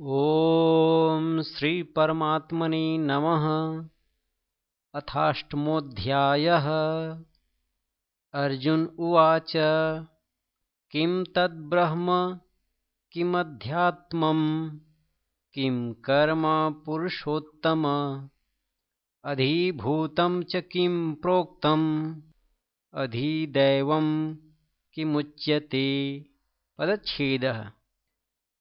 ॐ श्रीपरमात्मने नमः। अथाष्टमोऽध्यायः। अर्जुन उवाच किं तद्ब्रह्म किमध्यात्मम् किं कर्म पुरुषोत्तम अधिभूतं च किं प्रोक्तम् अधिदैवं किमुच्यते? पदच्छेदः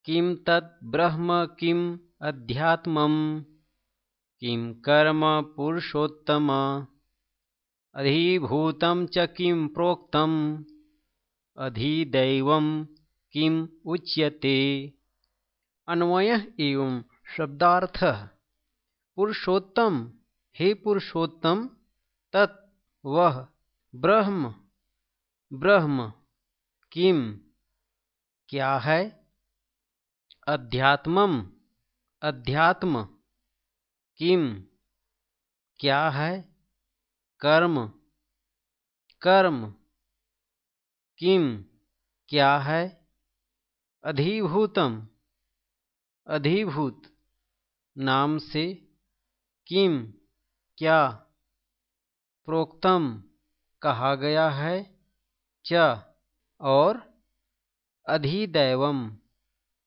किं तत् ब्रह्म किम् अध्यात्मम् किं कर्म पुरुषोत्तम? अधिभूतं च किं प्रोक्तम्? अधिदैवं किम् उच्यते? अन्वयः एवं शब्दार्थः। पुरुषोत्तम, हे पुरुषोत्तम, तत् वह ब्रह्म। ब्रह्म किम क्या है? अध्यात्मम। अध्यात्म। किम? क्या है? कर्म। कर्म। किम? क्या है? अधिभूतम। अधिभूत। नाम से। किम? क्या? प्रोक्तम। कहा गया है। च। और अधिदैवम।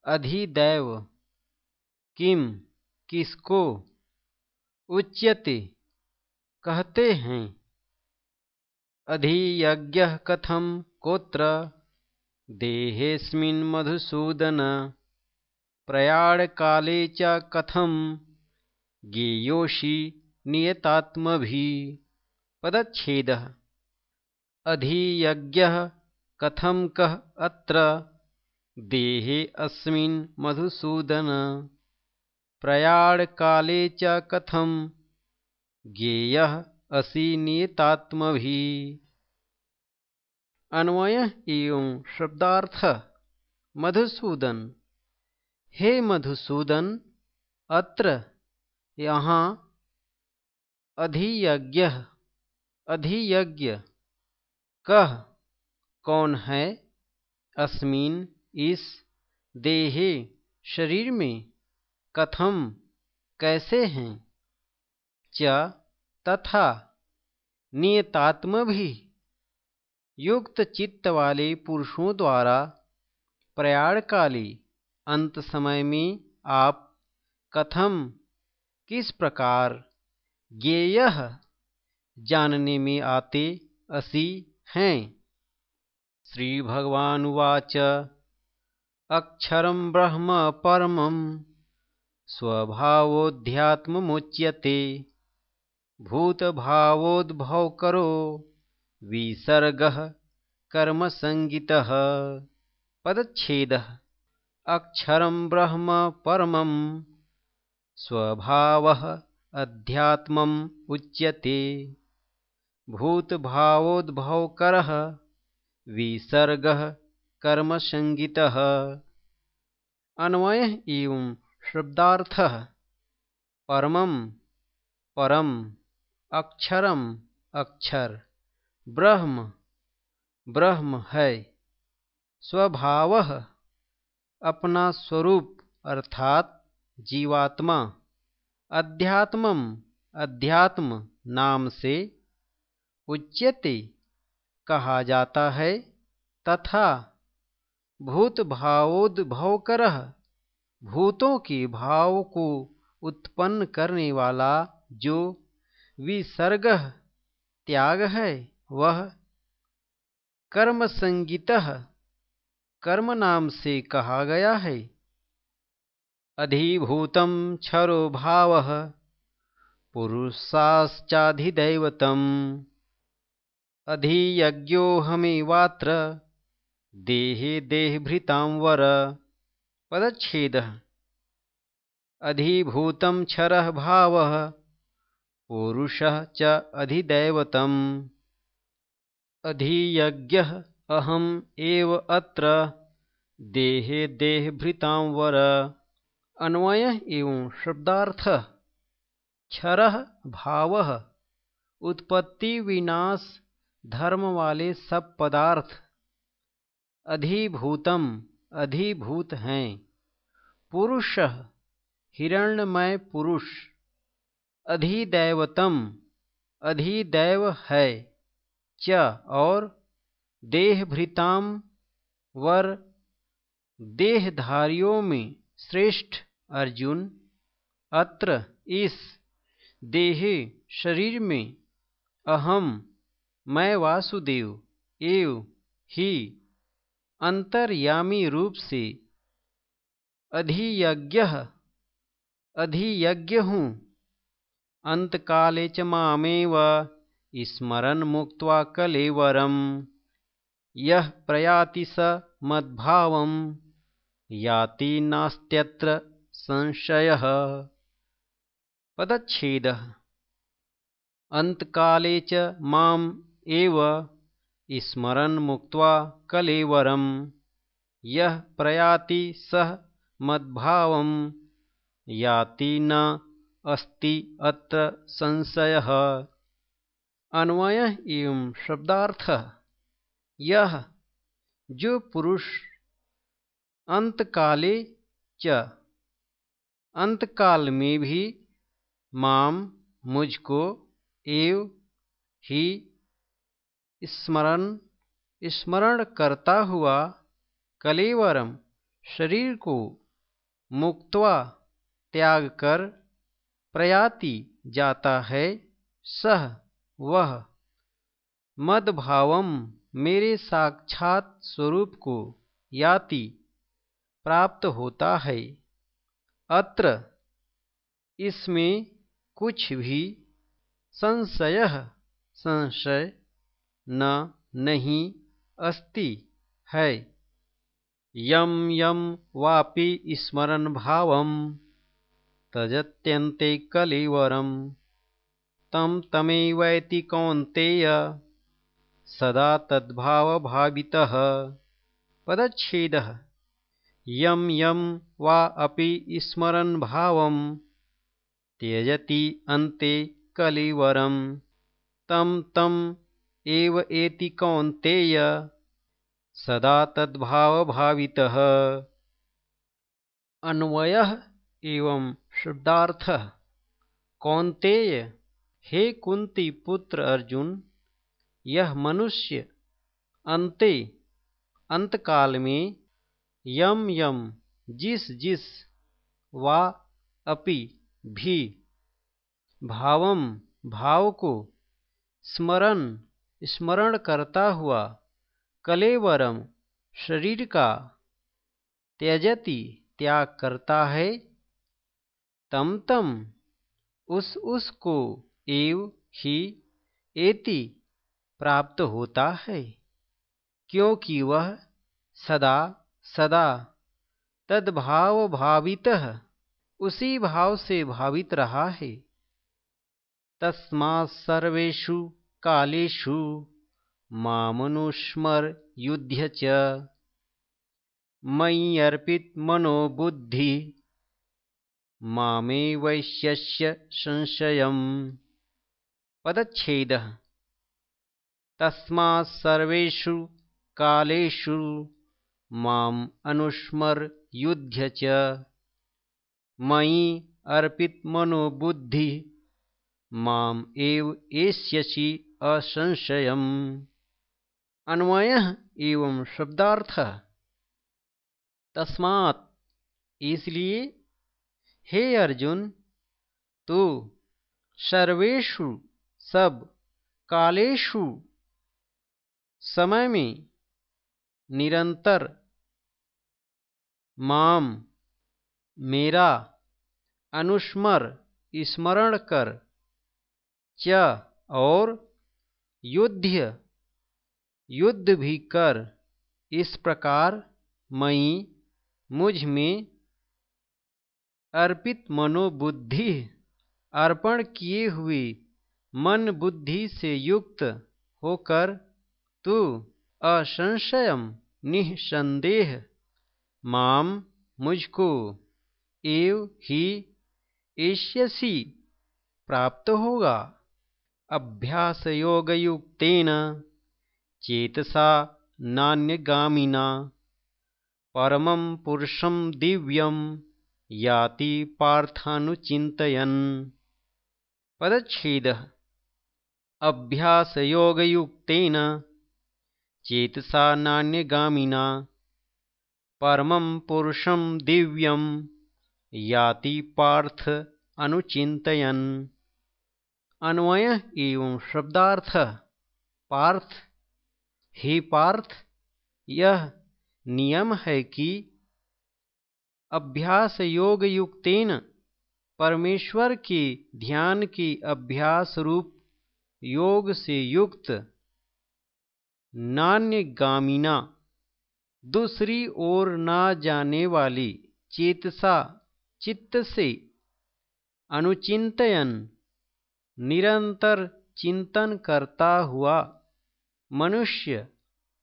अधिदैव। किम किसको उच्यते कहते हैं। अधियज्ञ कथम कोत्र? देहेस्मिन् मधुसूदन। प्रयाणकाले च कथम ज्ञेयोषि नियतात्मभिः। पदच्छेदः। अधियज्ञः कथं कः अत्र? देहे अस्मिन् मधुसूदन। प्रयाणकाले च कथं ज्ञेयः असि नियतात्मभिः। अन्वय एवं शब्दार्थ। मधुसूदन। हे मधुसूदन, अत्र, यहाँ, अधियज्ञ। अधियज्ञ। कह कौन है? अस्मिन। इस देहे शरीर में कथम कैसे हैं? च तथा नियतात्म भी। युक्त चित्त वाले पुरुषों द्वारा प्रयाणकाली अंत समय में आप कथम किस प्रकार ज्ञेय जानने में आते असी हैं? श्रीभगवानुवाच। अक्षरं ब्रह्म परमं स्वभावोऽध्यात्ममुच्यते भूतभावोद्भवकरो विसर्गः कर्मसङ्गितः। पदच्छेदः। अक्षरं ब्रह्म परमं स्वभावः अध्यात्मम् उच्यते। भूतभावोद्भवकरः विसर्गः कर्मसंगितः। अन्वय एवं शब्दार्थ। परमं, परम, अक्षरम, अक्षर। ब्रह्म ब्रह्म है। स्वभाव, अपना स्वरूप, अर्थात जीवात्मा। अध्यात्मम, अध्यात्म नाम से उच्यते कहा जाता है तथा भूत भावोद्भव कर भूतों के भाव को उत्पन्न करने वाला जो विसर्ग त्याग है, वह कर्म संगीत कर्म नाम से कहा गया है। अधिभूतम क्षरो भाव, पुरुषाश्चाधिदैवतम्। अधियज्ञोऽहमेवात्र देहे देहभृतां वर। पदच्छेदः। अधिभूतं क्षरः भावः। पुरुषः च अधिदैवतम्। अधियज्ञः अहम् एव अत्र। देहे देहभृतां वर। अन्वय एवं शब्दार्थ। क्षर भाव। उत्पत्ति विनाश। धर्म वाले सब पदार्थ। अधिभूतम, अधिभूत हैं। पुरुष हिरण्यमय पुरुष। अधिदैवतम, अधिदैव है। च, और देहभृताम वर। देहधारियों में श्रेष्ठ अर्जुन। अत्र इस देहे शरीर में अहम, मैं वासुदेव, एव ही अंतर्यामी रूप से अधियज्ञ अधियज्ञ हूँ। अंतकाले च मामेव स्मरण मुक्त्वा कलेवरम। यह प्रयाति स मद्भावम याति नास्त्यत्र संशयः। पदच्छेदः। अंतकाले च माम एव स्मरन् मुक्त्वा कलेवरं यः प्रयाति सः मद्भावं याति न अस्ति अत्र संशयः। अन्वय एवं शब्दार्थ। यह जो पुरुष अंतकाले च अंतकाल में भी माम मुझको एव ही स्मरण स्मरण करता हुआ कलेवरम, शरीर को मुक्तवा त्याग कर प्रयाति जाता है, सह वह। मदभावम, मेरे साक्षात स्वरूप को याति प्राप्त होता है। अत्र, इसमें कुछ भी संशय संशय न नहीं अस्ति है। यम यम वापि स्मरण भाव तजत्यन्ते कलिवरम तम तमेवैति कौन्तेय सदा तद्भावभावितः। पदच्छेदः। यम यम वा अपि स्मरन् भावं त्यजति अन्ते कलिवरं। तं तम् एव एति कौन्तेय, सदा तद्भावभावितः। अन्वयः एवं शुद्धार्थः। कौन्तेय, हे कुंती पुत्र अर्जुन यह मनुष्य अंते अंतकाल में यम यम, जिस जिस, वा अपि भी, भावम, भाव को स्मरण स्मरण करता हुआ कलेवरम शरीर का त्यजति त्याग करता है। तम तम उस उस को एव ही एति प्राप्त होता है, क्योंकि वह सदा सदा तद्भाव भावित उसी भाव से भावित रहा है। तस्मात्सर्वेषु कालेषु मामनुस्मर्युध्य च। मय्यर्पितमनोबुद्धि मामेवैश्यस्य संशयम्। पदच्छेदः। तस्मात् सर्वेषु कालेषु माम् अनुस्मर्युध्य च। मयि अर्पितमनोबुद्धिः माम् एव एष्यसि असंशयम्। अन्वय एवं शब्दार्थ। तस्मात् इसलिए, हे अर्जुन तो सर्वेशु सब कालेशु समय में निरंतर माम मेरा अनुस्मर स्मरण कर, च और युद्ध युद्ध भी कर। इस प्रकार मई मुझमें अर्पित मनोबुद्धि अर्पण किए हुए मन बुद्धि से युक्त होकर तू असंशयम निसंदेह माम मुझको एव ही एष्यसी प्राप्त होगा। अभ्यासयोगयुक्तेन चेतसा नान्यगामिना। परमं पुरुषं दिव्यं याति पार्थानुचिन्तयन्। पदच्छेदः। अभ्यासयोगयुक्तेन चेतसा नान्यगामिना। परमं पुरुषं दिव्यं याति पार्थ अनुचिन्तयन् अन्वय एवं शब्दार्थ, पार्थ, हे पार्थ, यह नियम है कि अभ्यास योग युक्तेन परमेश्वर के ध्यान के अभ्यास रूप योग से युक्त नान्य गामिना दूसरी ओर ना जाने वाली चेतसा चित्त से अनुचिंतन निरंतर चिंतन करता हुआ मनुष्य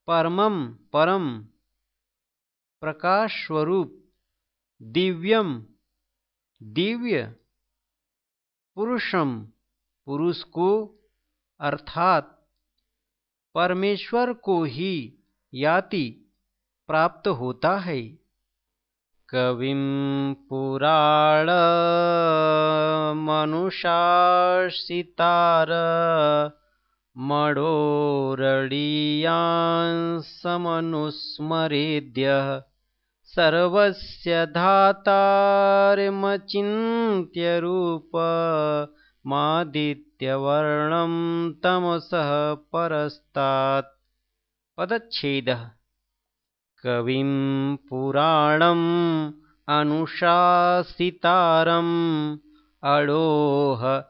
परमम परम प्रकाश स्वरूप दिव्यम दिव्य पुरुषम पुरुष को अर्थात परमेश्वर को ही याति प्राप्त होता है। कविं पुराळमनुषासितार मडोरडियान् समनुस्मरेद्यः सर्वस्य धातारिमचिन्त्यरूपमादित्यवर्णं तमसः परस्तात् पदच्छेदः। कविं पुराणम् अनुशासितारम् अडोह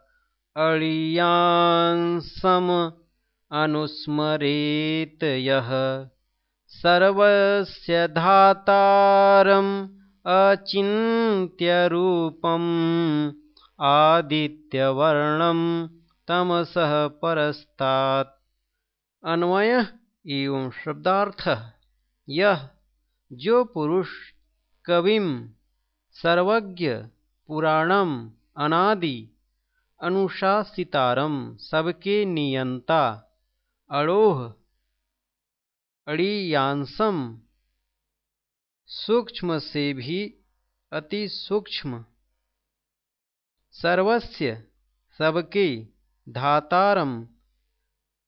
अळियांसम् अनुस्मरेत यः सर्वस्य धातारम् अचिन्त्यरूपम् आदित्यवर्णं तमसः परस्तात्। अन्वय एवं शब्दार्थः यह जो पुरुष कविम सर्वज्ञ पुराणम अनादि अनुशासितारम सबके नियंता अड़ोह अड़ियांसम सूक्ष्म से भी अति सूक्ष्म। सर्वस्य सबके धातारम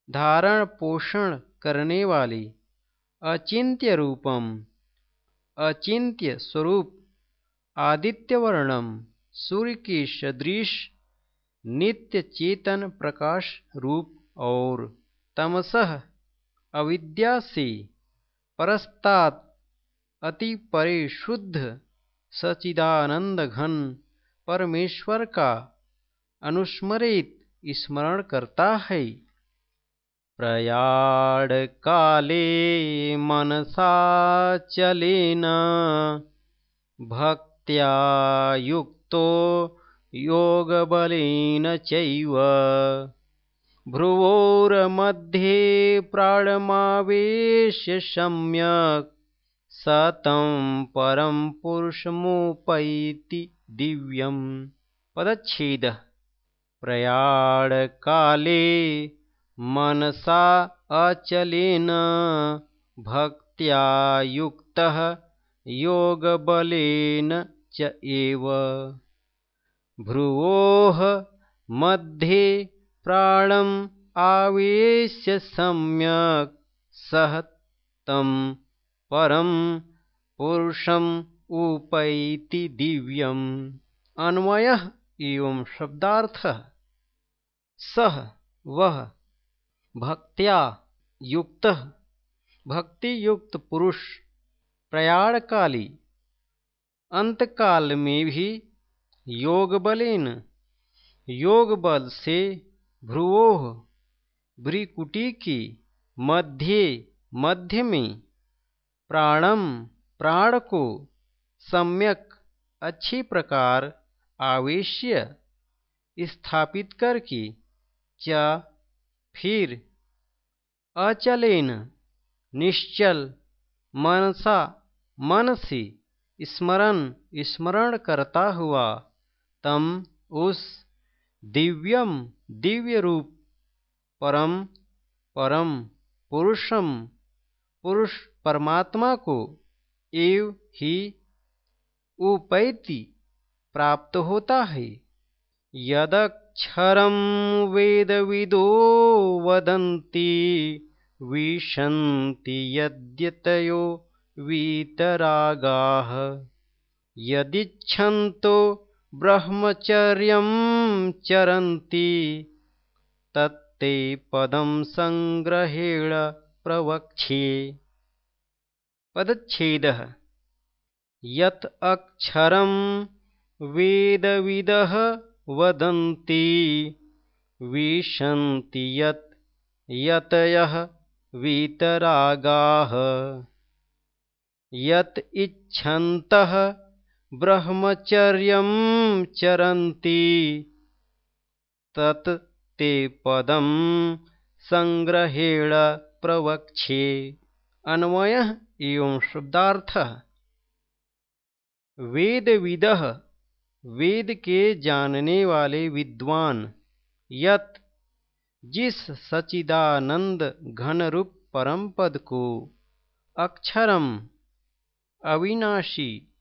धारण पोषण करने वाली अचिंत्य रूपम अचिंत्य स्वरूप, आदित्यवर्णम सूर्य के सदृश नित्य चेतन प्रकाश रूप और तमसह अविद्या से परस्तात अति परिशुद्ध सचिदानंद घन परमेश्वर का, अनुस्मरित स्मरण करता है। प्रयाणकाले मनसा चलेन भक्त्या युक्तो योगबलेन चैव। भ्रुवोर्मध्ये प्राणमावेश्य सम्यक् स तं परं पुरुषमुपैति दिव्यम्। पदच्छेदः। प्रयाणकाले मनसा अचलेन भक्त्या युक्तः योगबलेन च एव। भ्रुवोः मध्ये प्राणम् आवेश्य सम्यक् सह तं परं पुरुषम् उपैति दिव्यम्। अन्वयः एवं शब्दार्थः सह वह भक्त्या युक्त। भक्ति युक्त पुरुष प्रयाण प्रयाणकाली। अंतकाल में भी योग बलेन योग बल से भ्रुवोह, भ्रिकुटी की मध्य मध्य में प्राणम, प्राण को सम्यक, अच्छी प्रकार आवेश्य स्थापित करके च फिर अचलेन, निश्चल, मनसा मन से स्मरण स्मरण करता हुआ। तम उस दिव्यम दिव्य रूप परम परम पुरुषम, पुरुष परमात्मा को एव ही उपैति प्राप्त होता है। यदक्षरं वेदविदो वदन्ति विशन्ति यद्यतयो वीतरागाः। यदिच्छन्तो ब्रह्मचर्यं चरन्ति तत्ते पदं सङ्ग्रहेण प्रवक्ष्ये। पदच्छेदः। यत् अक्षरं वेदविदः वदन्ति। विशन्ति यत् यतयः वीतरागाः। यत् इच्छन्तः ब्रह्मचर्यं चरन्ति। तत् ते पदं सङ्ग्रहेण प्रवक्ष्ये। अन्वयः एवं शब्दार्थः। वेदविद वेद के जानने वाले विद्वान। यत, जिस सचिदानंद घन रूप परम पद को अक्षरम अविनाशी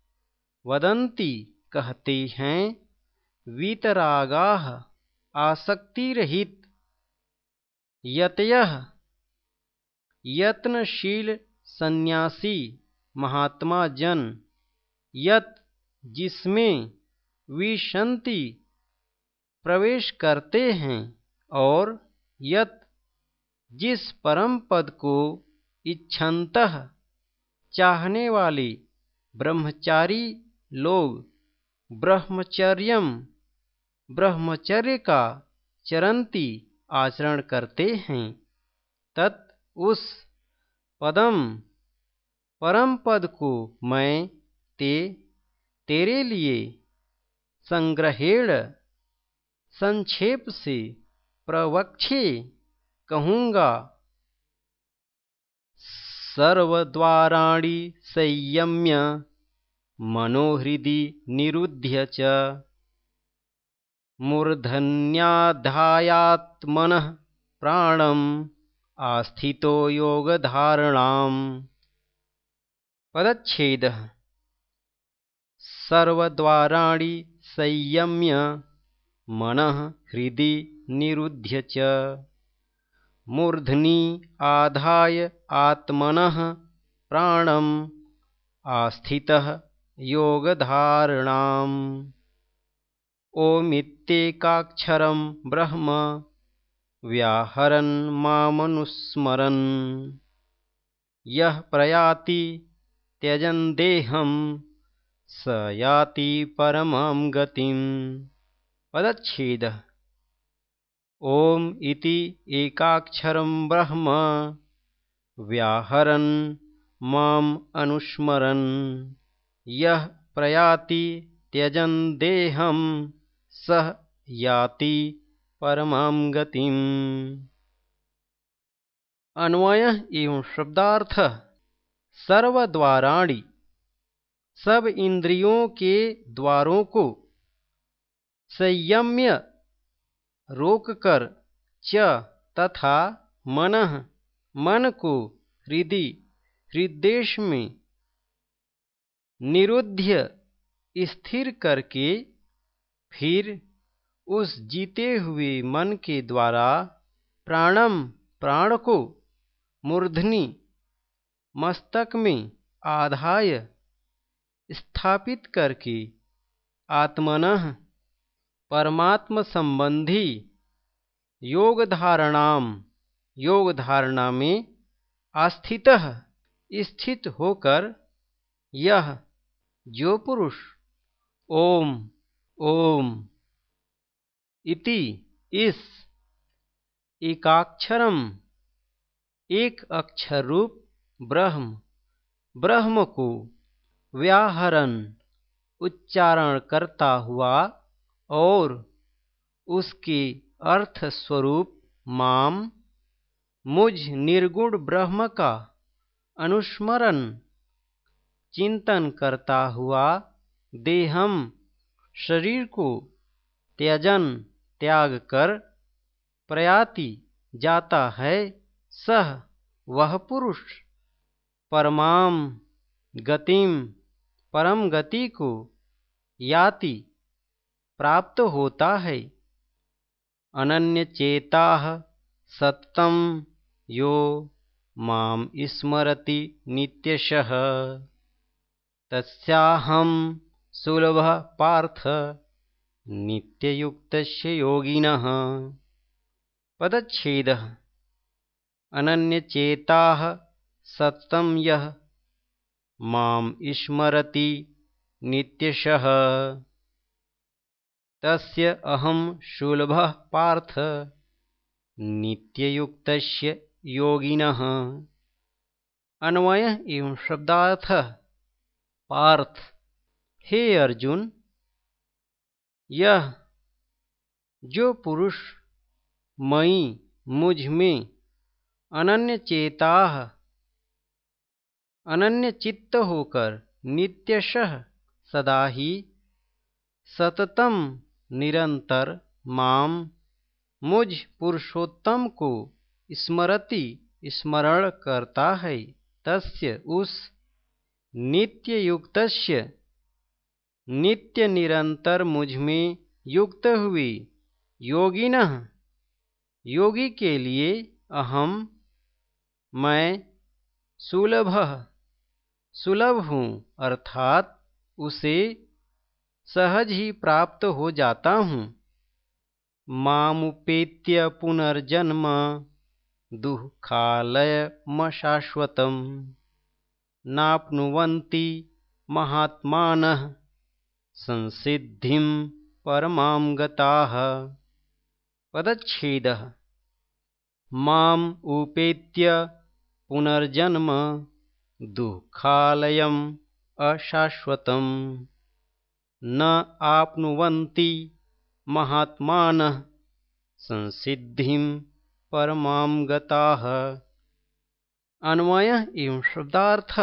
वदंती कहते हैं, वीतरागाह आसक्ति रहित। यतय, यत्नशील सन्यासी महात्मा जन। यत, जिसमें विशंति प्रवेश करते हैं और यत जिस परम पद को इच्छंत चाहने वाले ब्रह्मचारी लोग ब्रह्मचर्यम, ब्रह्मचर्य का चरंती आचरण करते हैं, तत् उस पदम, परम पद को मैं ते, तेरे लिए संग्रहेण संक्षेप से प्रवक्षे कहूँगा सर्वद्वाराणि संयम्य मनोहृदि निरुध्य च। मूर्धन्याध्यायात्मनः प्राणम् आस्थितो योगधारणाम्। पदच्छेदः। सर्वद्वाराणि संयम्य मनः हृदि निरुध्य च। मूर्धनि आधाय आत्मनः प्राणम् आस्थितः योगधारणाम्। ओमित्येकाक्षरं ब्रह्म व्याहरन् मामनुस्मरन्। यः प्रयाति त्यजन् देहम् स याति परमां गतिम्। पदच्छेदः। ॐ इति एकाक्षरं ब्रह्म। व्याहरन् माम् अनुस्मरन्। यः प्रयाति त्यजन् देहं सः याति परमां गतिम्। अन्वयः एवं शब्दार्थः। सर्वद्वाराणि सब इंद्रियों के द्वारों को संयम्य रोककर च तथा मन मन को हृदय हृदेश में निरुद्ध स्थिर करके फिर उस जीते हुए मन के द्वारा प्राणम, प्राण को मूर्धनि, मस्तक में आधाय स्थापित करके आत्मन परमात्म संबंधी योग धारणाम योग धारणा में आस्थित स्थित होकर यह जो पुरुष ओम ओम इति इस एकाक्षरम, एक अक्षर रूप ब्रह्म ब्रह्म को व्याहरण उच्चारण करता हुआ और उसके अर्थ स्वरूप माम मुझ निर्गुण ब्रह्म का अनुस्मरण चिंतन करता हुआ देहम शरीर को त्यजन त्याग कर प्रयाति जाता है, सह वह पुरुष, परमाम गतिम परम गति को याति प्राप्त होता है। अनन्य चेता सततम यो माम स्मरति नित्यशः। तस्याहं सुलभः पार्थ नित्ययुक्तस्य योगिनः। पदच्छेदः। अनन्यचेताः सततं यः माँ स्मरति नित्यशः। तस्य अहं सुलभः पार्थ, नित्ययुक्तस्य योगिनः। अन्वय एवं शब्दार्थ, पार्थ। हे अर्जुन यह जो पुरुष मई मुझमें अनन्य चेता अनन्य चित्त होकर नित्यशः सदा ही सततम निरंतर माम मुझ पुरुषोत्तम को स्मरति स्मरण करता है। तस्य उस नित्य युक्तस्य नित्य निरंतर मुझमें युक्त हुई योगिन योगी के लिए अहम, मैं, सुलभ। सुलभ हूँ, अर्थात उसे सहज ही प्राप्त हो जाता हूँ। मामुपेत्य पुनर्जन्म दुःखालयमशाश्वतं नाप्नुवन्ति महात्मानः, संसिद्धिं परमां गताः। पदच्छेदः। माम् उपेत्य पुनर्जन्म दुःखालयम् अशाश्वतं न आप्नुवन्ति महात्मानः संसिद्धिं परमां गताः। अन्वय एवं शब्दार्थ।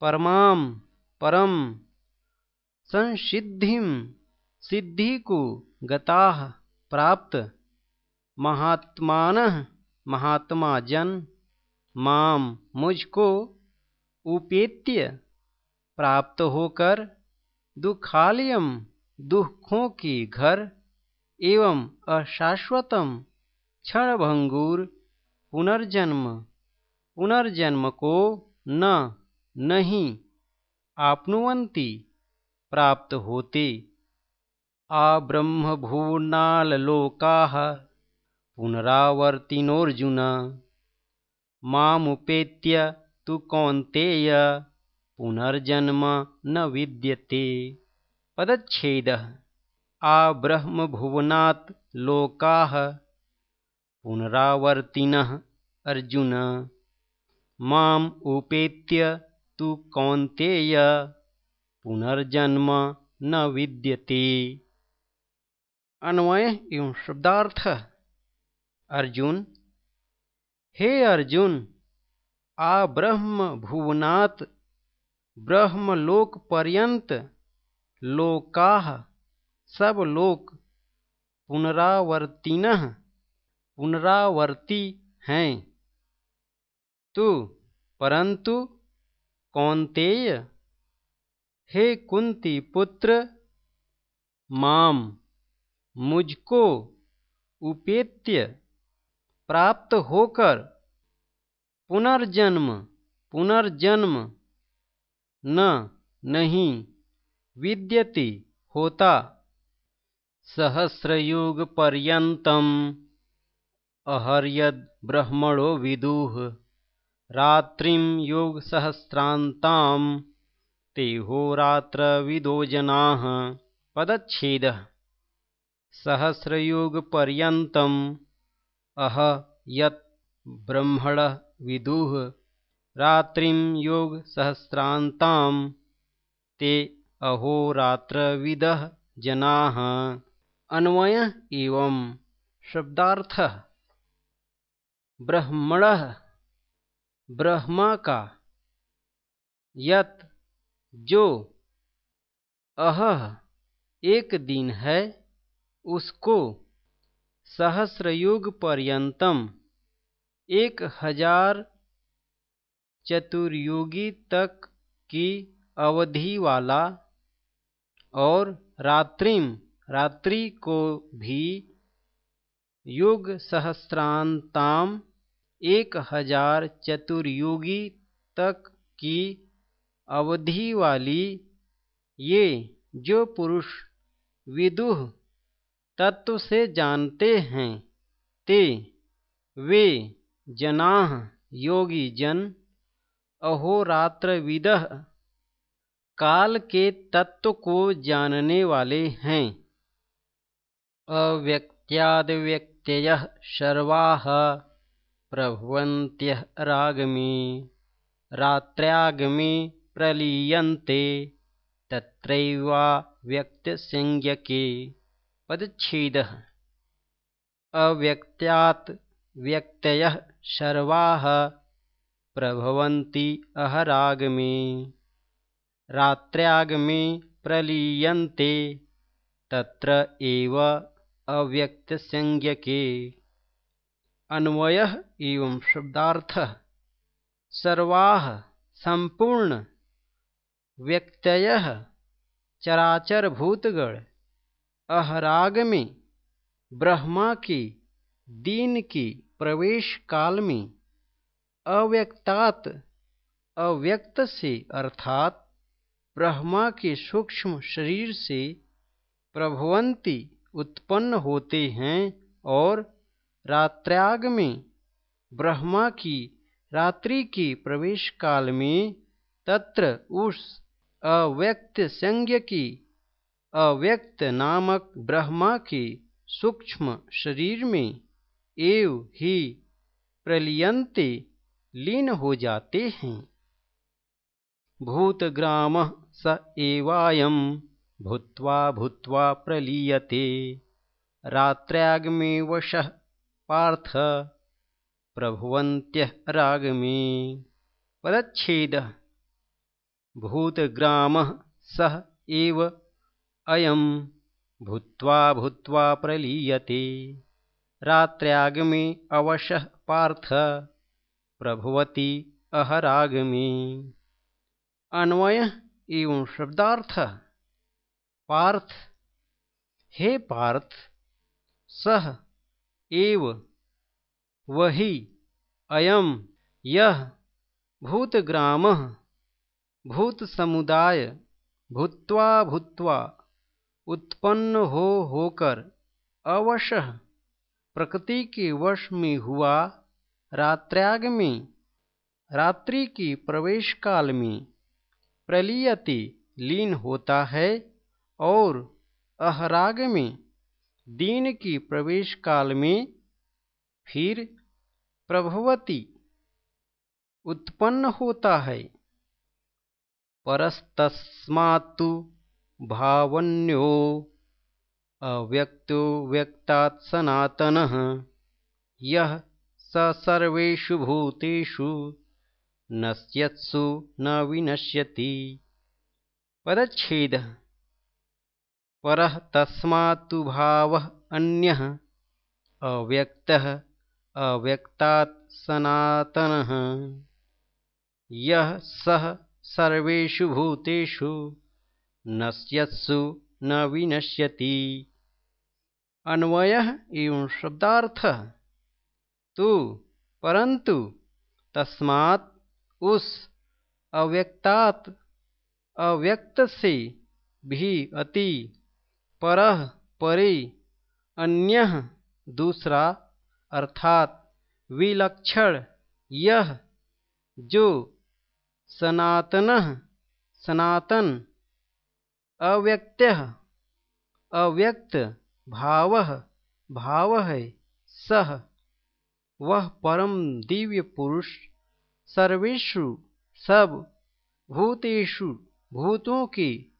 परमाम परम संसिद्धिम सिद्धि को गता प्राप्त। महात्मान महात्मा जन माम मुझको उपेत्य प्राप्त होकर दुखालयम दुखों के घर एवं अशाश्वतम क्षणभंगुर पुनर्जन्म पुनर्जन्म को न, नहीं आपनुवंती प्राप्त होते। आ ब्रह्मभुवनालोकाः पुनरावर्तिनोऽर्जुन। मामुपेत्य तु कौन्तेय। पुनर्जन्म न विद्यते। पदच्छेदः। आ ब्रह्मभुवनात् लोकाः पुनरावर्तिनः अर्जुन। माम उपेत्य तु कौन्तेय। पुनर्जन्म न विद्यते। अन्वय एवं शब्दार्थ। अर्जुन हे अर्जुन, आ ब्रह्म भुवनात् ब्रह्मलोक पर्यंत लोका, सब लोक पुनरावर्तिन, पुनरावर्ती हैं। तु परंतु कौंतेय हे कुंती पुत्र, माम, मुझको उपेत्य प्राप्त होकर पुनर्जन्म पुनर्जन्म न नहीं विद्यति होता। सहस्रयुग पर्यंतम अहर्यद ब्रह्मणो विदुः। रात्रिं योगसहस्रान्तां ते होरात्रविदो जनाः। पदच्छेदः। सहस्रयुगपर्यन्तम् अह यत् ब्रह्मणः विदुः रात्रिं योगसहस्रान्तां ते अहोरात्रविदः जनाः। अन्वय एवं शब्दार्थः। ब्रह्मण, ब्रह्मा का? यत जो अह एक दिन है, उसको सहस्रयुग पर्यंतम एक हज़ार चतुर्युगी तक की अवधि वाला और रात्रिम, रात्रि को भी युग सहस्रांताम एक हज़ार चतुर्युगी तक की अवधि वाली ये जो पुरुष विदुह तत्व से जानते हैं। ते, वे जनाह योगी जन अहोरात्र विद काल के तत्व को जानने वाले हैं। अव्यक्त्यादिव्यक्तयः सर्वाः प्रभवन्त्यः रागमे, रात्र्यागमे प्रलीयन्ते तत्रैवाव्यक्तसंज्ञके पदच्छेदः। अव्यक्त्यात् व्यक्तयः सर्वाः प्रभवन्ति अहरागमे। रात्र्यागमे प्रलीयन्ते, तत्र एव अव्यक्तसंज्ञके। अन्वय एवं शब्दार्थ। सर्वाह संपूर्ण व्यक्तय चराचर भूतगण अहराग में, ब्रह्मा के, दीन के, प्रवेश काल में, अव्यक्तात, अव्यक्त से अर्थात, ब्रह्मा के सूक्ष्म शरीर से, प्रभवंती उत्पन्न होते हैं और रात्र्याग में, ब्रह्मा की, रात्रि के प्रवेश काल में, तत्र उस अव्यक्त संज्ञ की अव्यक्त नामक ब्रह्मा के सूक्ष्म शरीर में एव ही प्रलियंते लीन हो जाते हैं। भूतग्राम स एवायम भूत्वा भूत्वा प्रलीयते। रात्र्यागमे वशः पार्थ प्रभुवन्त्यः रागमे। पदच्छेदः। भूतग्रामः सः एव अयं भूत्वा भूत्वा प्रलीयते। रात्र्यागमे अवशः पार्थ, प्रभुवती अहरागमे। अन्वय एवं शब्दार्थ। पार्थ, हे पार्थ सह एव, वही अयम यह भूतग्राम भूत समुदाय भूत्वा भूत्वा। उत्पन्न हो होकर अवश प्रकृति के वश में हुआ रात्र्याग में, रात्रि की प्रवेश काल में प्रलियति लीन होता है और अहराग में दीन की प्रवेश काल में फिर प्रभवती उत्पन्न होता है। परस्तस्मात्तु भावन्यो अव्यक्तो व्यक्तात् सनातनः। यः स सर्वेषु भूतेषु नश्यत्सु न विनश्यति। पदच्छेदः। परः तस्मात्तु भावः अन्यः। अव्यक्तः अव्यक्तात् सनातनः। यः सः सर्वेषु भूतेषु नश्यत्सु न विनश्यति। अन्वयः एवं शब्दार्थः। तो परंतु तस्मात्, उस, अव्यक्तात् अव्यक्त से भी, अति, पर, परे, अन्य, दूसरा, अर्थात, विलक्षण यह जो, सनातन सनातन। अव्यक्त। अव्यक्त भाव भाव है सह वह परम दिव्य पुरुष सर्वेशु सब भूतेषु, भूतों की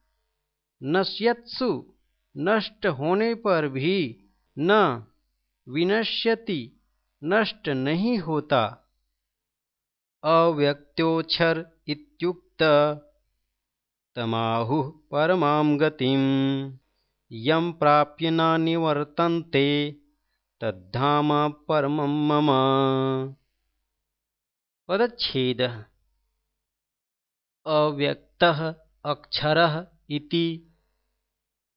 नश्यत्सु, नष्ट होने पर भी न विनश्यति, नष्ट नहीं होता। अव्यक्तोक्षर इत्युक्त तमाहुः परमां गतिं। यं प्राप्य न निवर्तन्ते तद्धाम परमं मम। पदच्छेदः। अव्यक्तः अक्षरः इति।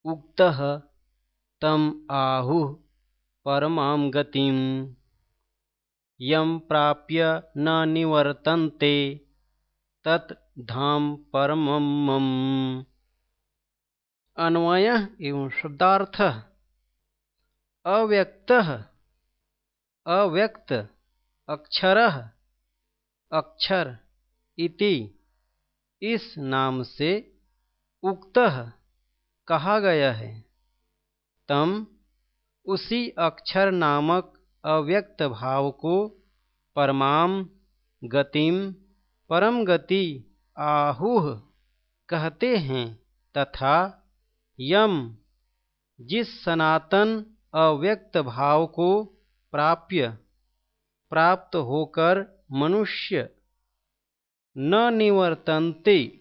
उक्तः तम आहुः परमां गतिम् यं प्राप्य न निवर्तन्ते तत् धाम परमं मम अन्वय एवं शब्दार्थ। अव्यक्त। अव्यक्त। अक्षर। अक्षर इति। इस नाम से उक्त कहा गया है। तम उसी अक्षर नामक अव्यक्त भाव को परमाम, गतिम परम गति आहुह कहते हैं तथा यम, जिस सनातन अव्यक्त भाव को प्राप्य, प्राप्त होकर मनुष्य न निवर्तनते,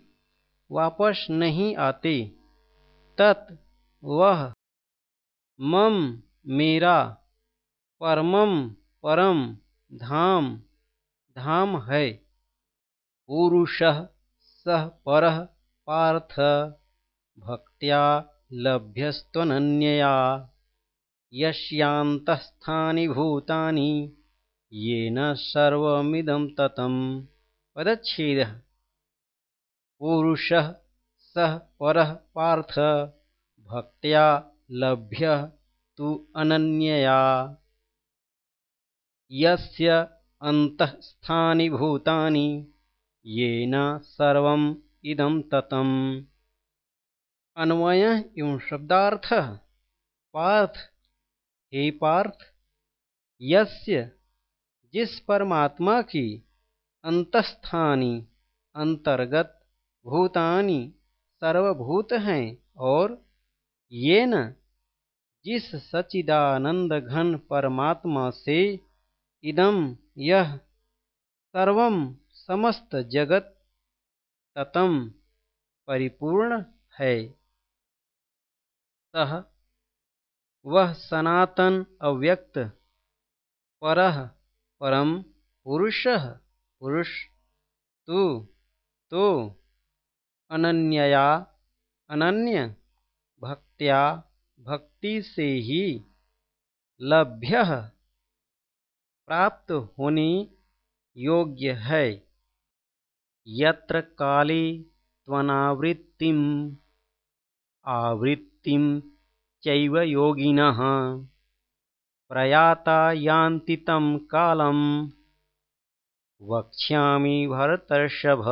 वापस नहीं आते। तत् वह मम मेरा, परमम परम धाम धाम है। पुरुष सह पर पार्थ। भक्त्या लभ्यस्त्वनन्यया। यस्यान्तःस्थानि भूतानि, येन सर्वमिदं ततम्। पदच्छेदः। पुरुषः सः परः पार्थ। भक्त्या लभ्यः तु अनन्यया। यस्य अन्तःस्थानि भूतानि येन सर्वम् इदं ततम्। अन्वय एवं शब्दार्थ। पार्थ, हे पार्थ, यस्य जिस परमात्मा की अंतस्थानी अंतर्गत भूतानी, सर्वभूत हैं और ये न जिस सचिदानंद घन परमात्मा से इदम यह सर्वम समस्त जगत ततम परिपूर्ण है। सह वह सनातन अव्यक्त, पर परम पुरुष। पुरुष, तू तो अनन्यया, अनन्य, भक्त्या, भक्ति से ही लभ्य। प्राप्त होने योग्य है। यत्र काले त्वनावृत्तिम आवृत्ति चैव योगिनः। प्रयाता यान्ति तं कालं वक्ष्यामि भरतर्षभ।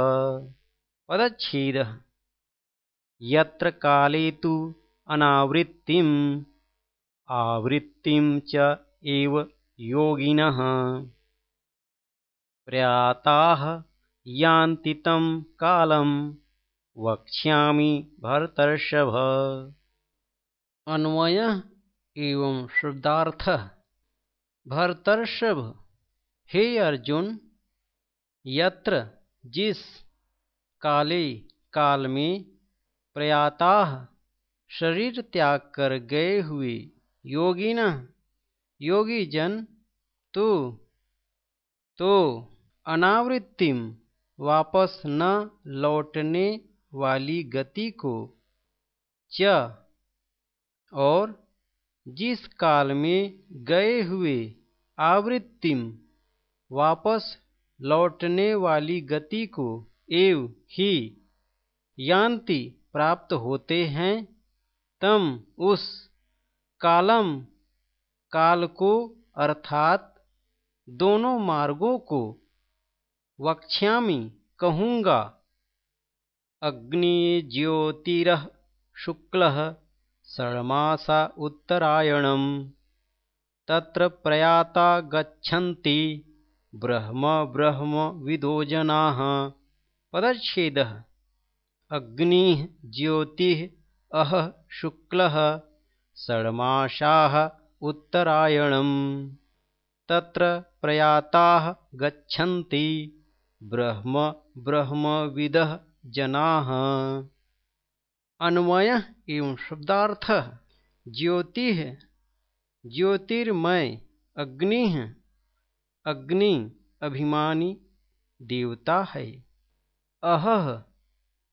पदच्छेदः। यत्र काले तु अनावृत्तिम् आवृत्तिं च एव योगिनः। प्रयाताः यान्ति तं कालं वक्ष्यामि भरतर्षभ। अन्वय एवं शुद्धार्थ भरतर्षभ, हे अर्जुन, यत्र जिस काले काल में प्रयाता शरीर त्याग कर गए हुए योगी न योगी जन तो तो अनावृत्तिम वापस न लौटने वाली गति को च और जिस काल में गए हुए आवृत्तिम वापस लौटने वाली गति को एव ही यान्ति प्राप्त होते हैं, तम उस कालम काल को अर्थात दोनों मार्गों को वक्ष्यामी। कहूँगा अग्निज्योतिरः शुक्लः षड्मासा उत्तरायणम्। तत्र प्रयाता गच्छन्ति ब्रह्म ब्रह्म विदो जनाः। पदच्छेदः अग्निः ज्योतिः अह शुक्लः षड्मासाः उत्तरायणम्। तत्र प्रयाताः गच्छन्ति ब्रह्म ब्रह्मविदः जनाः। अन्वय एवं शब्दार्थ, ज्योति, ज्योतिर्मय, अग्नि अग्नि अभिमानी देवता है। अह,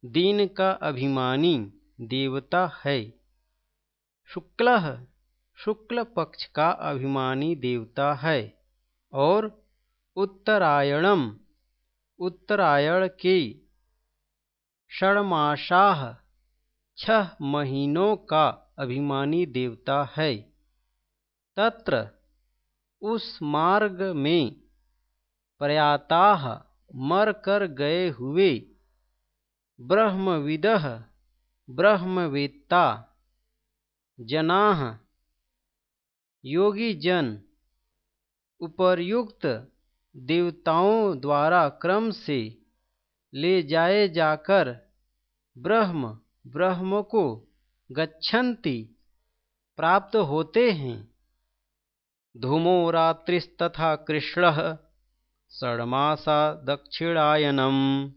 दीन का अभिमानी देवता है। शुक्ल शुक्ल पक्ष का अभिमानी देवता है। और उत्तरायणम उत्तरायण के षणमासाह छह महीनों का अभिमानी देवता है। तत्र उस मार्ग में प्रयाताह मर कर गए हुए ब्रह्मविद ब्रह्मवेत्ता जनाः योगी जन उपर्युक्त देवताओं द्वारा क्रम से ले जाए जाकर ब्रह्म ब्रह्म को गच्छन्ति, प्राप्त होते हैं। धूमो रात्रिस्तथा कृष्ण षड्मासा दक्षिणायनम।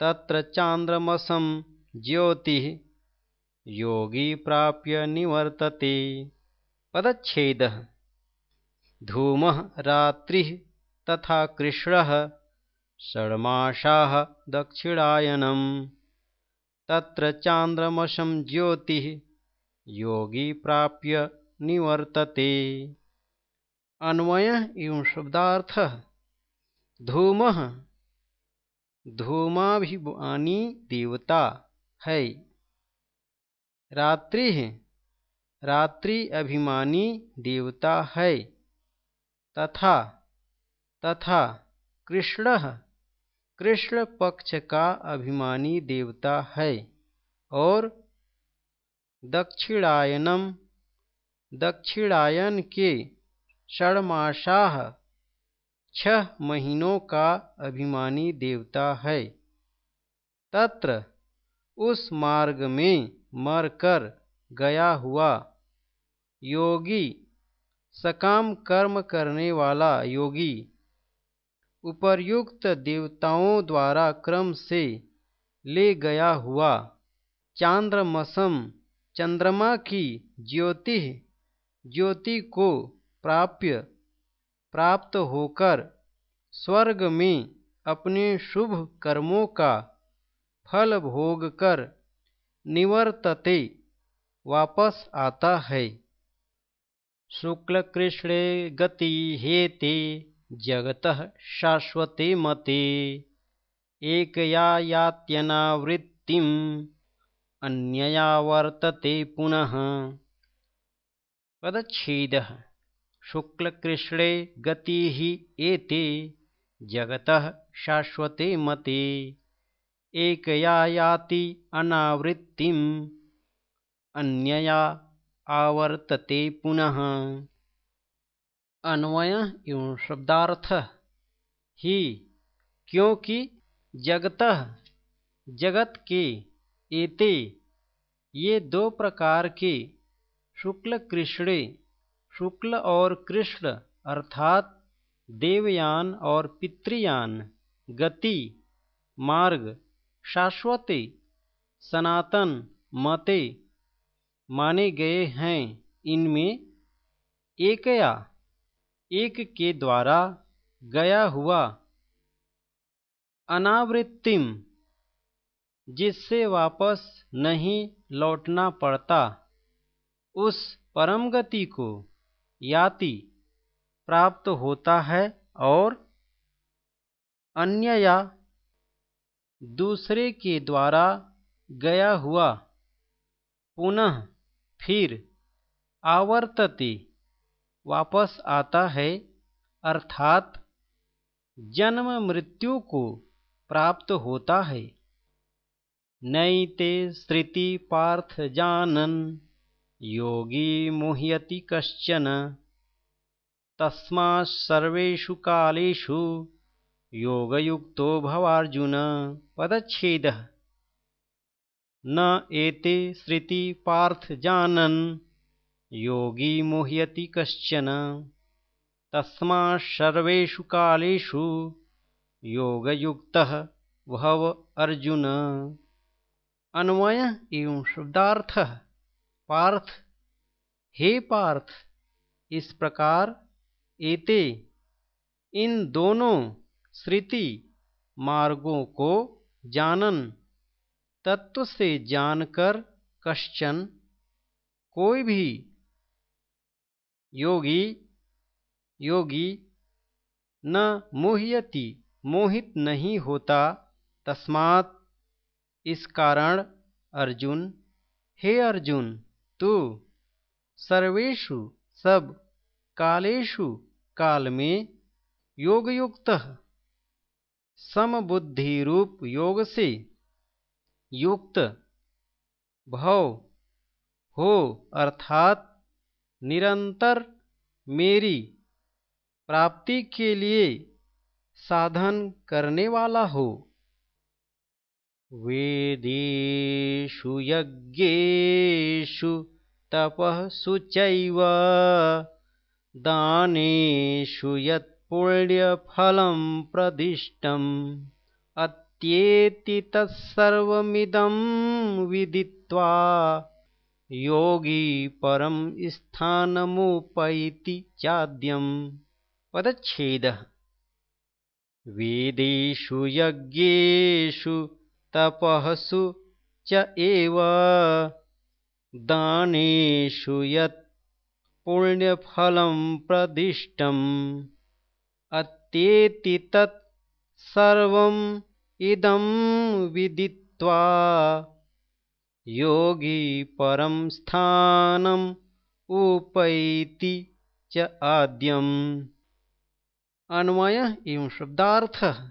तत्र चान्द्रमसं ज्योतिः योगी प्राप्य निवर्तते। पदच्छेदः। धूम रात्रिः तथा कृष्णः षड्मासाः दक्षिणायनं तत्र चान्द्रमसं ज्योतिः योगी प्राप्य निवर्तते। अन्वय एवं शब्दार्थ। धूम। धूमाभिमानी देवता है। रात्रि। रात्रि अभिमानी देवता है। तथा तथा कृष्ण कृष्ण पक्ष का अभिमानी देवता है और दक्षिणायनम, दक्षिणायन के षणमाशाह छह महीनों का अभिमानी देवता है। तत्र उस मार्ग में मरकर गया हुआ योगी, सकाम कर्म करने वाला योगी उपर्युक्त देवताओं द्वारा क्रम से ले गया हुआ चांद्रमसम चंद्रमा की ज्योति ज्योति को प्राप्य प्राप्त होकर स्वर्ग में अपने शुभ कर्मों का फल भोग कर निवर्तते वापस आता है। शुक्ल कृष्णे गति हेते जगत शाश्वते मते एकया यात्यनावृत्तिम् अन्यया वर्तते पुनः। पदच्छेदः। शुक्लकृष्णे गतिः एते। जगतः शाश्वते मते एकया याति अनावृत्तिम् अन्यया आवर्तते पुनः अन्वय एवं शब्दार्थ। ही, क्योंकि जगत जगत के एते, ये दो प्रकार के शुक्ल कृष्णे, शुक्ल और कृष्ण, अर्थात देवयान और पितृयान, गति, मार्ग, शाश्वती, सनातन, मते, माने गए हैं। इनमें एकया एक के द्वारा गया हुआ अनावृत्तिम, जिससे वापस नहीं लौटना पड़ता, उस परम गति को याति प्राप्त होता है और अन्य या दूसरे के द्वारा गया हुआ पुनः फिर आवर्तते। वापस आता है, अर्थात जन्म मृत्यु को प्राप्त होता है। नैते श्रुति पार्थ जानन, योगी मुह्यति कश्चन। तस्मात्सर्वेषु कालेषु योगयुक्तो भवार्जुन पदच्छेदः। न एते श्रुति पार्थ जानन्। योगी मुह्यति कश्चन। तस्मात्सर्वेषु कालेषु योगयुक्तः भव अर्जुन। अन्वय एवं शब्दार्थ। पार्थ। हे पार्थ, इस प्रकार एते इन दोनों श्रुति मार्गों को जानन। तत्व से जानकर कश्चन कोई भी योगी योगी, न मोहयति, मोहित नहीं होता। तस्मात इस कारण अर्जुन, हे अर्जुन, तू सर्वेशु सब कालेशु काल में योगयुक्त समबुद्धि रूप योग से युक्त भव हो, अर्थात निरंतर मेरी प्राप्ति के लिए साधन करने वाला हो। वेदेषु यज्ञेषु तपःसु चैव दानेषु यत् पुण्यफलं प्रदिष्टम् अत्येति तत्सर्वमिदं विदित्वा योगी परं स्थानमुपैति चाद्यम् पदच्छेदः। वेदेषु यज्ञेषु तपःसु च एव दानेषु यत् पुण्यफलं प्रदिष्टम् अत्येति तत् सर्वम् इदं विदित्वा योगी परं स्थानम् उपैति च आद्यम। अन्वय एवं शब्दार्थ।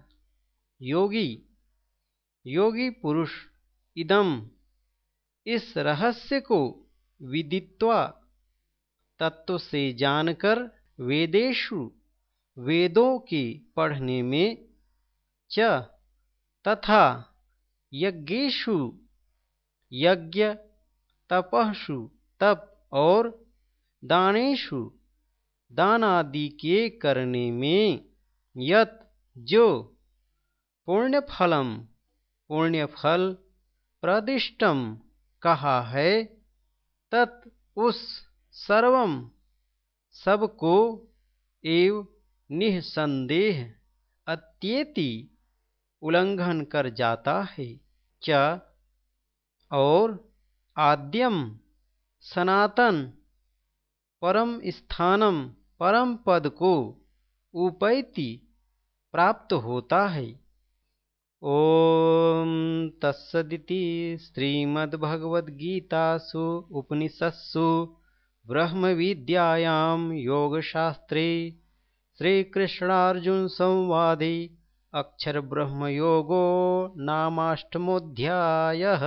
योगी। योगी पुरुष इदम। इस रहस्य को विदित्वा तत्व से जानकर वेदेशु वेदों के पढ़ने में च तथा यज्ञेशु यज्ञ तपहसु तप और दानेशु दान आदि के करने में यत जो पुण्य फलम पुण्य फल प्रदिष्टम कहा है, तत् उस सर्वम, सबको एव निसंदेह अत्येति उल्लंघन कर जाता है। च और आद्यम सनातन परम स्थानम परम पद को उपैति प्राप्त होता है। ओम तत्सदिति श्रीमद्भगवद्गीतासु उपनिषत्सु ब्रह्म विद्यायां योगशास्त्रे श्रीकृष्णार्जुनसंवादे अक्षरब्रह्मयोगो नामाष्टमोऽध्यायः